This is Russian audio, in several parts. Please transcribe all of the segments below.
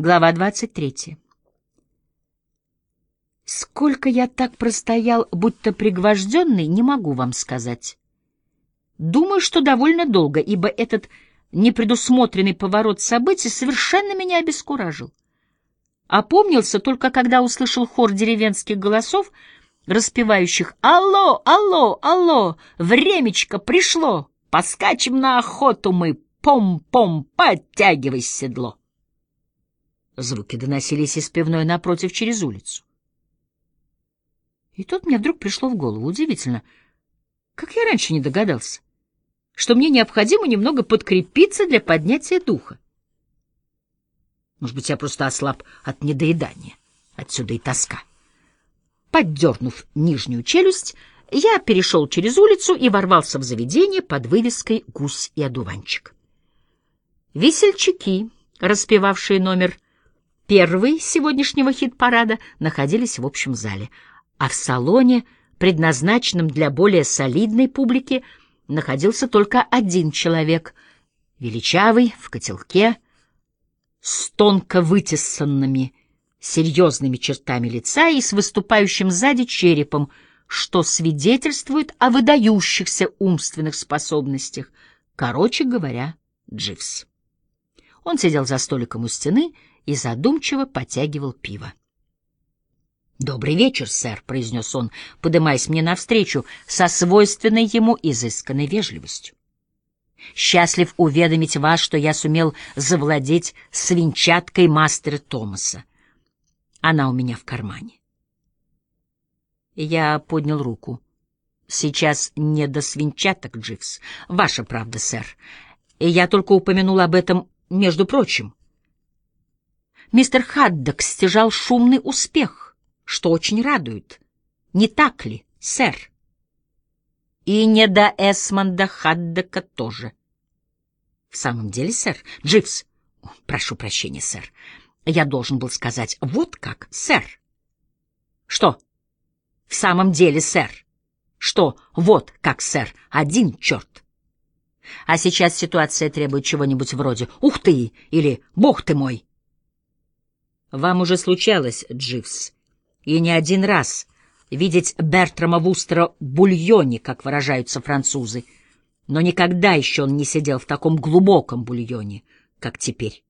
Глава 23. Сколько я так простоял, будто пригвожденный, не могу вам сказать. Думаю, что довольно долго, ибо этот непредусмотренный поворот событий совершенно меня обескуражил. Опомнился только когда услышал хор деревенских голосов, распевающих «Алло, алло, алло, времечко пришло, поскачем на охоту мы, пом-пом, подтягивай седло». Звуки доносились из пивной напротив через улицу. И тут мне вдруг пришло в голову, удивительно, как я раньше не догадался, что мне необходимо немного подкрепиться для поднятия духа. Может быть, я просто ослаб от недоедания, отсюда и тоска. Поддернув нижнюю челюсть, я перешел через улицу и ворвался в заведение под вывеской «Гусь и одуванчик». Весельчаки, распевавшие номер первый сегодняшнего хит-парада находились в общем зале, а в салоне, предназначенном для более солидной публики, находился только один человек, величавый, в котелке, с тонко вытесанными серьезными чертами лица и с выступающим сзади черепом, что свидетельствует о выдающихся умственных способностях, короче говоря, Дживс. Он сидел за столиком у стены задумчиво потягивал пиво. «Добрый вечер, сэр», — произнес он, подымаясь мне навстречу со свойственной ему изысканной вежливостью. «Счастлив уведомить вас, что я сумел завладеть свинчаткой мастера Томаса. Она у меня в кармане». Я поднял руку. «Сейчас не до свинчаток, Дживс. Ваша правда, сэр. И я только упомянул об этом, между прочим мистер Хаддок стяжал шумный успех, что очень радует. Не так ли, сэр? И не до Эсмонда Хаддока тоже. В самом деле, сэр, Дживс, прошу прощения, сэр, я должен был сказать вот как, сэр. Что? В самом деле, сэр. Что? Вот как, сэр, один черт. А сейчас ситуация требует чего-нибудь вроде «Ух ты!» или «Бог ты мой!» Вам уже случалось, Дживс, и не один раз, видеть Бертрама Вустера бульоне, как выражаются французы, но никогда еще он не сидел в таком глубоком бульоне, как теперь.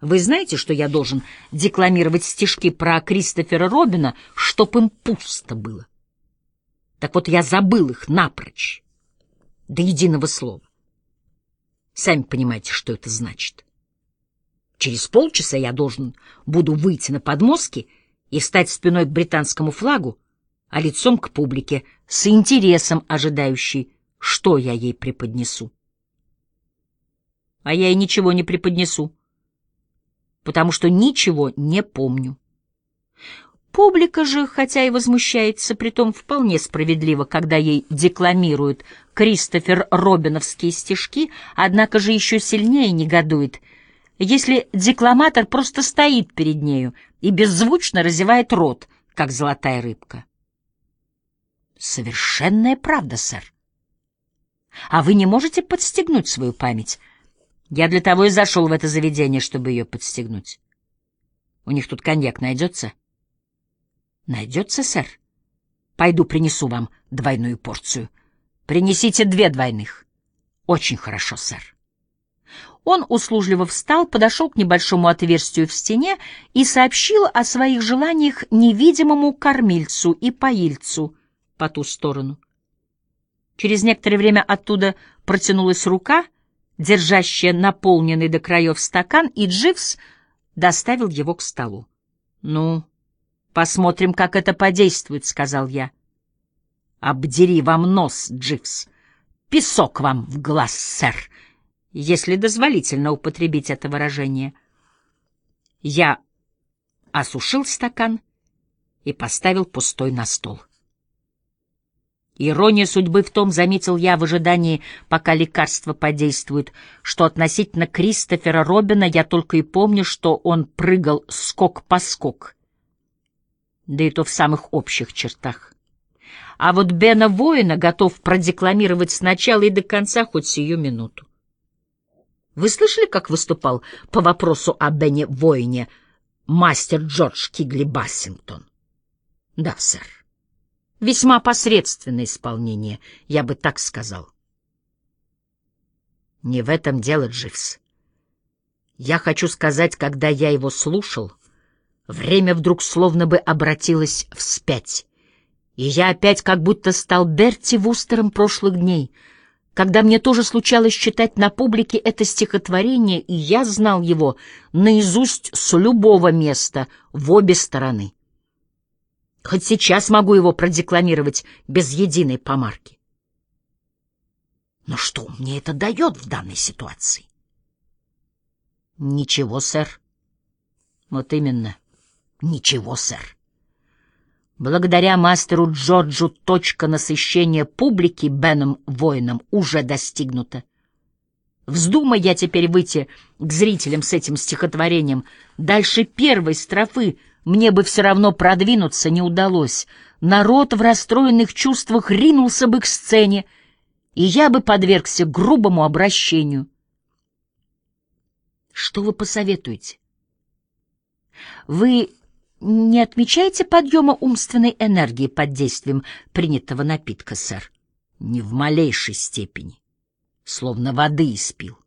Вы знаете, что я должен декламировать стишки про Кристофера Робина, чтоб им пусто было? Так вот я забыл их напрочь, до единого слова. Сами понимаете, что это значит. Через полчаса я должен буду выйти на подмостки и встать спиной к британскому флагу, а лицом к публике, с интересом ожидающей, что я ей преподнесу. А я ей ничего не преподнесу, потому что ничего не помню. Публика же, хотя и возмущается, притом вполне справедливо, когда ей декламируют Кристофер Робиновские стишки, однако же еще сильнее негодует — если декламатор просто стоит перед нею и беззвучно разевает рот, как золотая рыбка. Совершенная правда, сэр. А вы не можете подстегнуть свою память? Я для того и зашел в это заведение, чтобы ее подстегнуть. У них тут коньяк найдется? Найдется, сэр. Пойду принесу вам двойную порцию. Принесите две двойных. Очень хорошо, сэр. Он услужливо встал, подошел к небольшому отверстию в стене и сообщил о своих желаниях невидимому кормильцу и поильцу по ту сторону. Через некоторое время оттуда протянулась рука, держащая наполненный до краев стакан, и Дживс доставил его к столу. — Ну, посмотрим, как это подействует, — сказал я. — Обдери вам нос, Дживс. Песок вам в глаз, сэр, если дозволительно употребить это выражение. Я осушил стакан и поставил пустой на стол. Ирония судьбы в том, заметил я в ожидании, пока лекарство подействует, что относительно Кристофера Робина я только и помню, что он прыгал скок по скок, да и то в самых общих чертах. А вот Бена Воина готов продекламировать сначала и до конца хоть сию минуту. Вы слышали, как выступал по вопросу о Бене Воине мастер Джордж Кигли Бассингтон? Да, сэр. Весьма посредственное исполнение, я бы так сказал. Не в этом дело, Дживс. Я хочу сказать, когда я его слушал, время вдруг словно бы обратилось вспять, и я опять как будто стал Берти Вустером прошлых дней, когда мне тоже случалось читать на публике это стихотворение, и я знал его наизусть с любого места в обе стороны. Хоть сейчас могу его продекламировать без единой помарки. Но что мне это дает в данной ситуации? Ничего, сэр. Вот именно, ничего, сэр. Благодаря мастеру Джорджу точка насыщения публики Беном Воином уже достигнута. Вздумай я теперь выйти к зрителям с этим стихотворением. Дальше первой строфы мне бы все равно продвинуться не удалось. Народ в расстроенных чувствах ринулся бы к сцене, и я бы подвергся грубому обращению. Что вы посоветуете? Вы не отмечаете подъема умственной энергии под действием принятого напитка, сэр? Не в малейшей степени. Словно воды испил.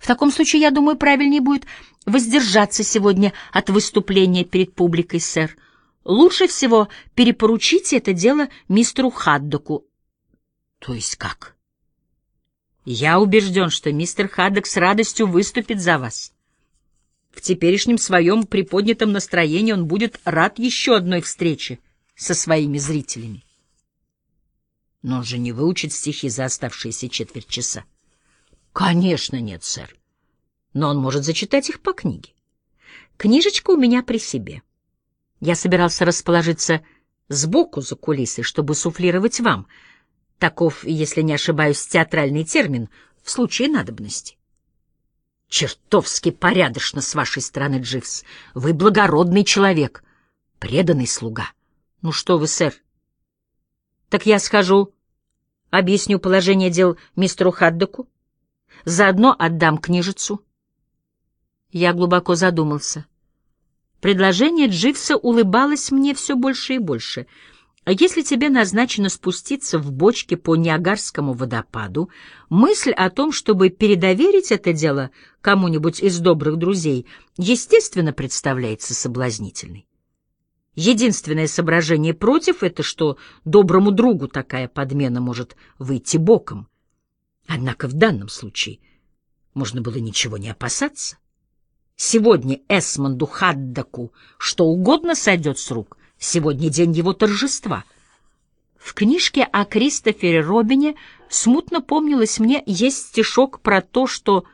В таком случае, я думаю, правильнее будет воздержаться сегодня от выступления перед публикой, сэр. Лучше всего перепоручите это дело мистеру Хаддоку. То есть как? Я убежден, что мистер Хаддок с радостью выступит за вас. В теперешнем своем приподнятом настроении он будет рад еще одной встрече со своими зрителями. Но он же не выучит стихи за оставшиеся четверть часа. Конечно, нет, сэр. Но он может зачитать их по книге. Книжечка у меня при себе. Я собирался расположиться сбоку за кулисой, чтобы суфлировать вам — Таков, если не ошибаюсь, театральный термин в случае надобности. Чертовски порядочно с вашей стороны, Дживс. Вы благородный человек, преданный слуга. Ну что вы, сэр? Так я схожу, объясню положение дел мистеру Хаддоку, заодно отдам книжицу. Я глубоко задумался. Предложение Дживса улыбалось мне все больше и больше — а если тебе назначено спуститься в бочке по Ниагарскому водопаду, мысль о том, чтобы передоверить это дело кому-нибудь из добрых друзей, естественно, представляется соблазнительной. Единственное соображение против — это что доброму другу такая подмена может выйти боком. Однако в данном случае можно было ничего не опасаться. Сегодня Эсмонду Хаддаку что угодно сойдет с рук, Сегодня день его торжества. В книжке о Кристофере Робине смутно помнилось мне есть стишок про то, что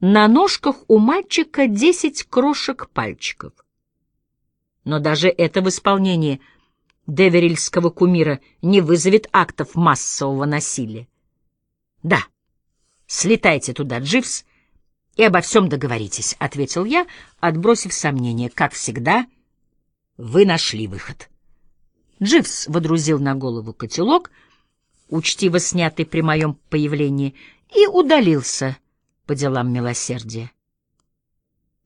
на ножках у мальчика десять крошек пальчиков. Но даже это в исполнении деверильского кумира не вызовет актов массового насилия. Да, слетайте туда, Дживс, и обо всем договоритесь, — ответил я, отбросив сомнения, как всегда — вы нашли выход. Дживс водрузил на голову котелок, учтиво снятый при моем появлении, и удалился по делам милосердия.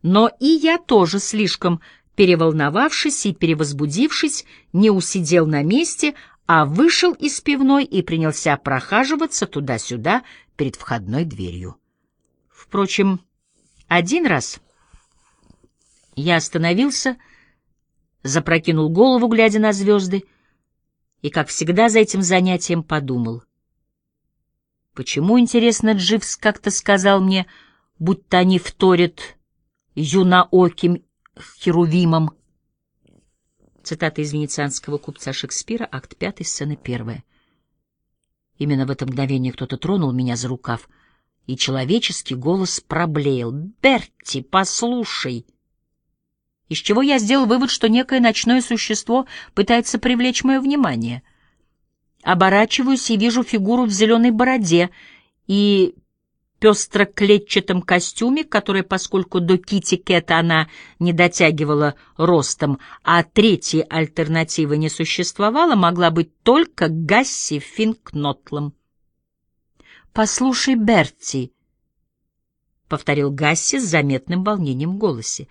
Но и я тоже слишком переволновавшись и перевозбудившись, не усидел на месте, а вышел из пивной и принялся прохаживаться туда-сюда перед входной дверью. Впрочем, один раз я остановился — запрокинул голову, глядя на звезды, и, как всегда, за этим занятием подумал. Почему, интересно, Дживс как-то сказал мне, будто они вторят юнооким херувимом? Цитата из венецианского купца Шекспира, акт 5, сцена 1. Именно в это мгновение кто-то тронул меня за рукав, и человеческий голос проблеял. «Берти, послушай!» Из чего я сделал вывод, что некое ночное существо пытается привлечь мое внимание. Оборачиваюсь и вижу фигуру в зеленой бороде и пестро-клетчатом костюме, который, поскольку до Кити Кэта она не дотягивала ростом, а третьей альтернативы не существовало, могла быть только Гасси Финкнотлом. «Послушай, Берти», повторил Гасси с заметным волнением в голосе.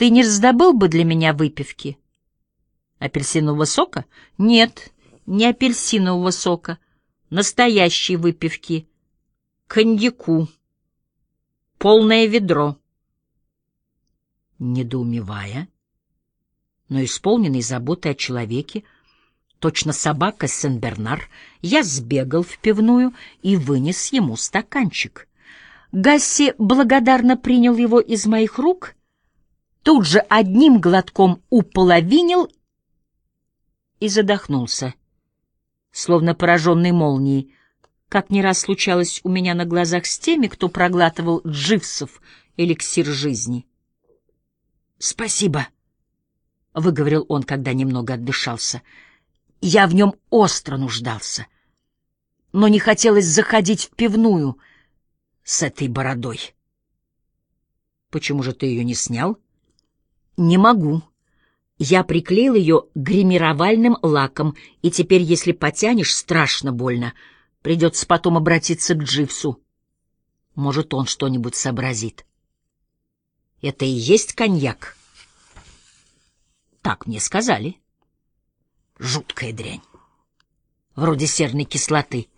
Ты не раздобыл бы для меня выпивки? Апельсинового сока? Нет, не апельсинового сока. Настоящей выпивки. Коньяку. Полное ведро. Недоумевая, но исполненный заботой о человеке, точно собака Сен-Бернар, я сбегал в пивную и вынес ему стаканчик. Гасси благодарно принял его из моих рук, тут же одним глотком уполовинил и задохнулся, словно пораженный молнией, как не раз случалось у меня на глазах с теми, кто проглатывал дживсов эликсир жизни. «Спасибо», — выговорил он, когда немного отдышался. «Я в нем остро нуждался, но не хотелось заходить в пивную с этой бородой». «Почему же ты ее не снял?» «Не могу. Я приклеил ее гримировальным лаком, и теперь, если потянешь, страшно больно. Придется потом обратиться к Дживсу. Может, он что-нибудь сообразит». «Это и есть коньяк?» Так мне сказали. Жуткая дрянь. Вроде серной кислоты.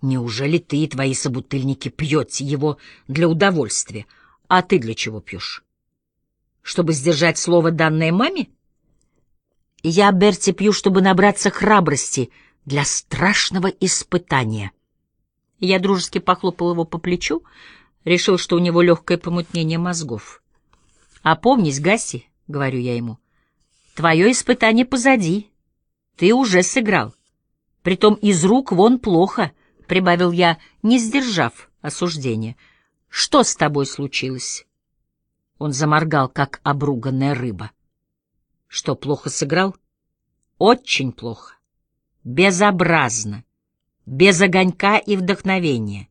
Неужели ты и твои собутыльники пьете его для удовольствия? А ты для чего пьешь? Чтобы сдержать слово, данное маме? Я, Берти, пью, чтобы набраться храбрости для страшного испытания. Я дружески похлопал его по плечу, решил, что у него легкое помутнение мозгов. Опомнись, Гаси, — говорю я ему. «Твое испытание позади. Ты уже сыграл. Притом из рук вон плохо», — прибавил я, не сдержав осуждения. «Что с тобой случилось?» Он заморгал, как обруганная рыба. «Что, плохо сыграл?» «Очень плохо. Безобразно. Без огонька и вдохновения».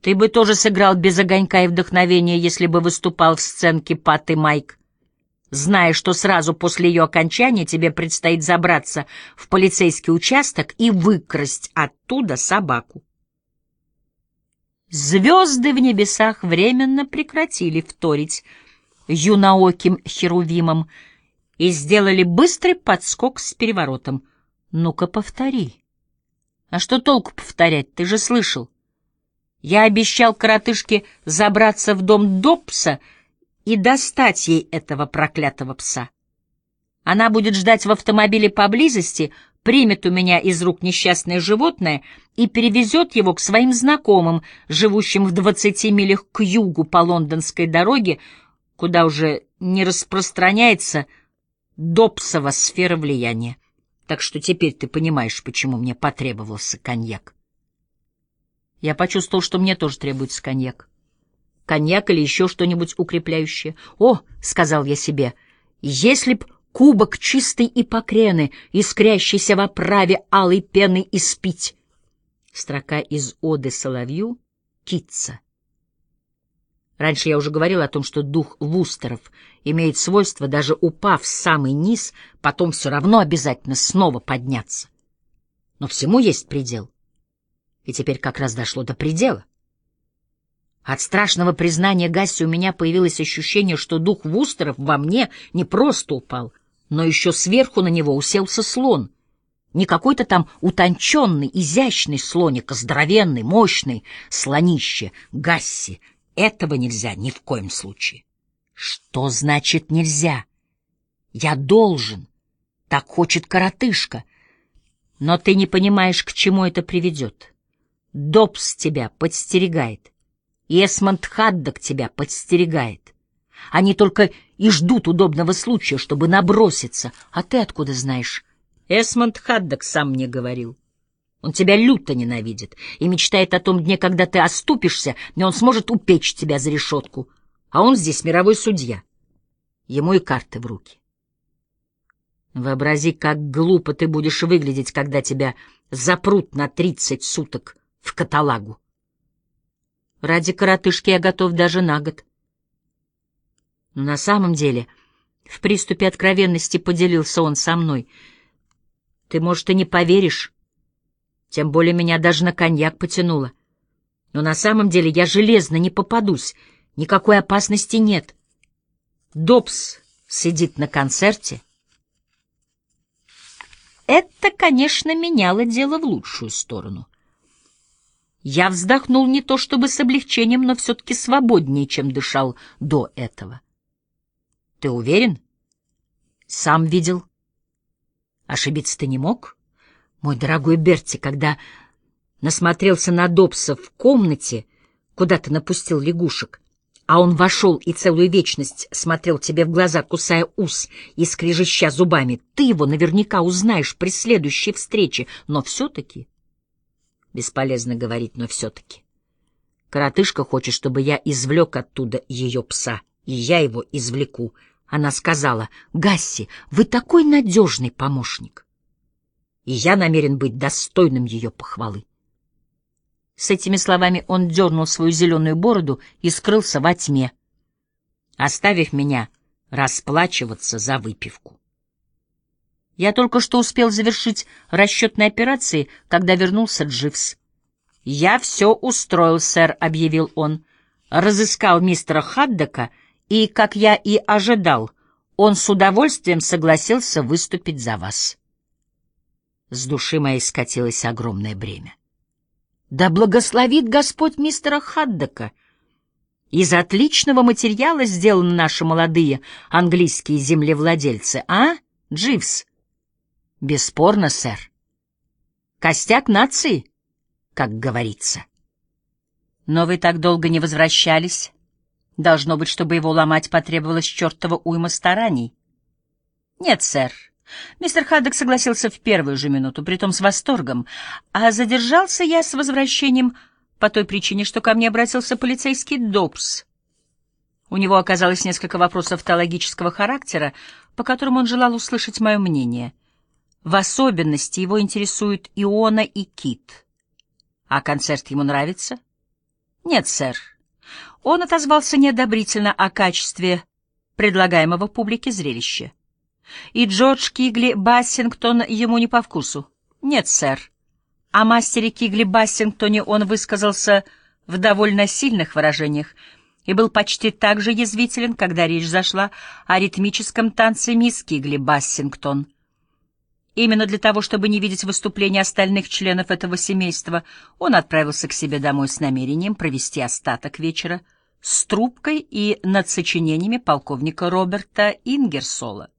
Ты бы тоже сыграл без огонька и вдохновения, если бы выступал в сценке Пат и Майк зная, что сразу после ее окончания тебе предстоит забраться в полицейский участок и выкрасть оттуда собаку. Звезды в небесах временно прекратили вторить юнооким херувимом и сделали быстрый подскок с переворотом. Ну-ка, повтори. А что толку повторять, ты же слышал? Я обещал коротышке забраться в дом Добса — и достать ей этого проклятого пса. Она будет ждать в автомобиле поблизости, примет у меня из рук несчастное животное и перевезет его к своим знакомым, живущим в двадцати милях к югу по лондонской дороге, куда уже не распространяется Добсова сфера влияния. Так что теперь ты понимаешь, почему мне потребовался коньяк. Я почувствовал, что мне тоже требуется коньяк коньяк или еще что-нибудь укрепляющее. «О!» — сказал я себе, — «если б кубок чистой и покрены, искрящийся в оправе алой пены, испить». Строка из оды Соловью «Китца». Раньше я уже говорил о том, что дух Вустеров имеет свойство, даже упав в самый низ, потом все равно обязательно снова подняться. Но всему есть предел. И теперь как раз дошло до предела. От страшного признания Гасси у меня появилось ощущение, что дух Вустеров во мне не просто упал, но еще сверху на него уселся слон. Не какой-то там утонченный, изящный слоник, а здоровенный, мощный слонище. Гасси, этого нельзя ни в коем случае. Что значит нельзя? Я должен. Так хочет коротышка. Но ты не понимаешь, к чему это приведет. Добс тебя подстерегает. Эсмонд Хаддок тебя подстерегает. Они только и ждут удобного случая, чтобы наброситься. А ты откуда знаешь? Эсмонд Хаддок сам мне говорил. Он тебя люто ненавидит и мечтает о том дне, когда ты оступишься, и он сможет упечь тебя за решетку. А он здесь мировой судья. Ему и карты в руки. Вообрази, как глупо ты будешь выглядеть, когда тебя запрут на тридцать суток в каталагу. Ради коротышки я готов даже на год. На самом деле, в приступе откровенности поделился он со мной. Ты, может, и не поверишь, тем более меня даже на коньяк потянуло. Но на самом деле я железно не попадусь, никакой опасности нет. Добс сидит на концерте. Это, конечно, меняло дело в лучшую сторону. Я вздохнул не то чтобы с облегчением, но все-таки свободнее, чем дышал до этого. Ты уверен? Сам видел. Ошибиться ты не мог? Мой дорогой Берти, когда насмотрелся на Добса в комнате, куда ты напустил лягушек, а он вошел и целую вечность смотрел тебе в глаза, кусая ус и скрежеща зубами, ты его наверняка узнаешь при следующей встрече, но все-таки... Бесполезно говорить, но все-таки. Коротышка хочет, чтобы я извлек оттуда ее пса, и я его извлеку. Она сказала, «Гасси, вы такой надежный помощник» и я намерен быть достойным ее похвалы. С этими словами он дернул свою зеленую бороду и скрылся во тьме, оставив меня расплачиваться за выпивку. Я только что успел завершить расчетные операции, когда вернулся Дживс. «Я все устроил, сэр», — объявил он. «Разыскал мистера Хаддока, и, как я и ожидал, он с удовольствием согласился выступить за вас». С души моей скатилось огромное бремя. Да благословит Господь мистера Хаддока! Из отличного материала сделаны наши молодые английские землевладельцы, а, Дживс? Бесспорно, сэр. Костяк нации, как говорится. Но вы так долго не возвращались. Должно быть, чтобы его ломать потребовалось чертова уйма стараний. Нет, сэр, Мистер Хаддок согласился в первую же минуту, притом с восторгом, а задержался я с возвращением по той причине, что ко мне обратился полицейский Добс. У него оказалось несколько вопросов теологического характера, по которым он желал услышать мое мнение. В особенности его интересуют Иона и Кит. А концерт ему нравится? Нет, сэр. Он отозвался неодобрительно о качестве предлагаемого публике зрелища. И Джордж Кигли Бассингтон ему не по вкусу. Нет, сэр. О мастере Кигли Бассингтоне он высказался в довольно сильных выражениях и был почти так же язвителен, когда речь зашла о ритмическом танце мисс Кигли Бассингтон. Именно для того, чтобы не видеть выступления остальных членов этого семейства, он отправился к себе домой с намерением провести остаток вечера с трубкой и над сочинениями полковника Роберта Ингерсола.